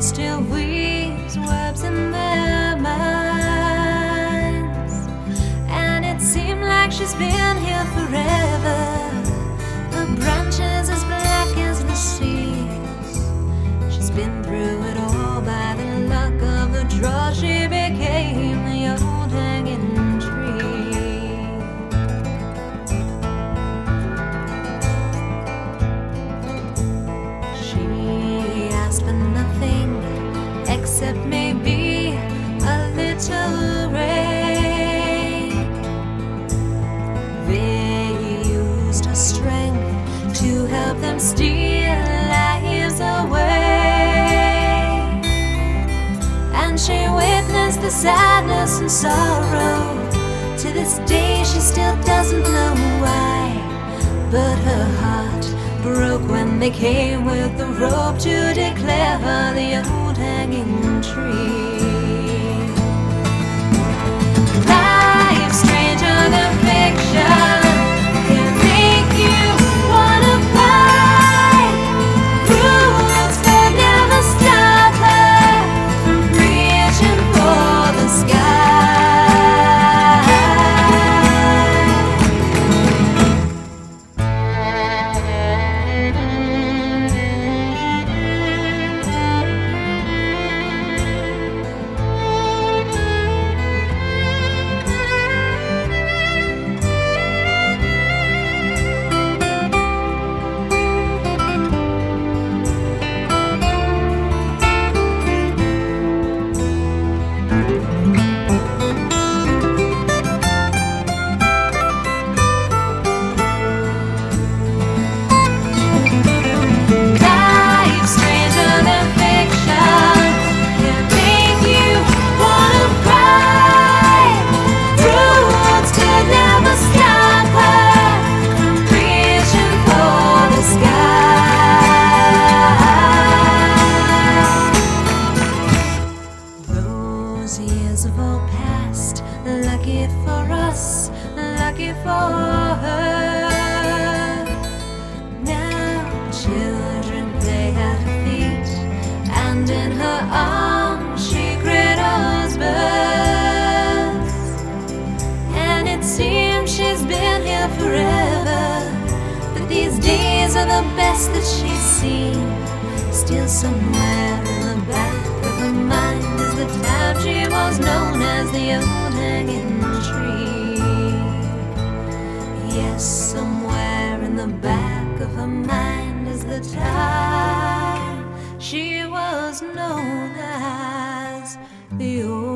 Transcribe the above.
still we the sadness and sorrow. To this day, she still doesn't know why. But her heart broke when they came with the rope to declare her the old hanging tree. For her. Now children play at her feet, and in her arms she cradles birds. And it seems she's been here forever, but these days are the best that she's seen. Still somewhere in the back of her mind is the time she was known as the old hanging tree. Yes, somewhere in the back of her mind is the time she was known as the old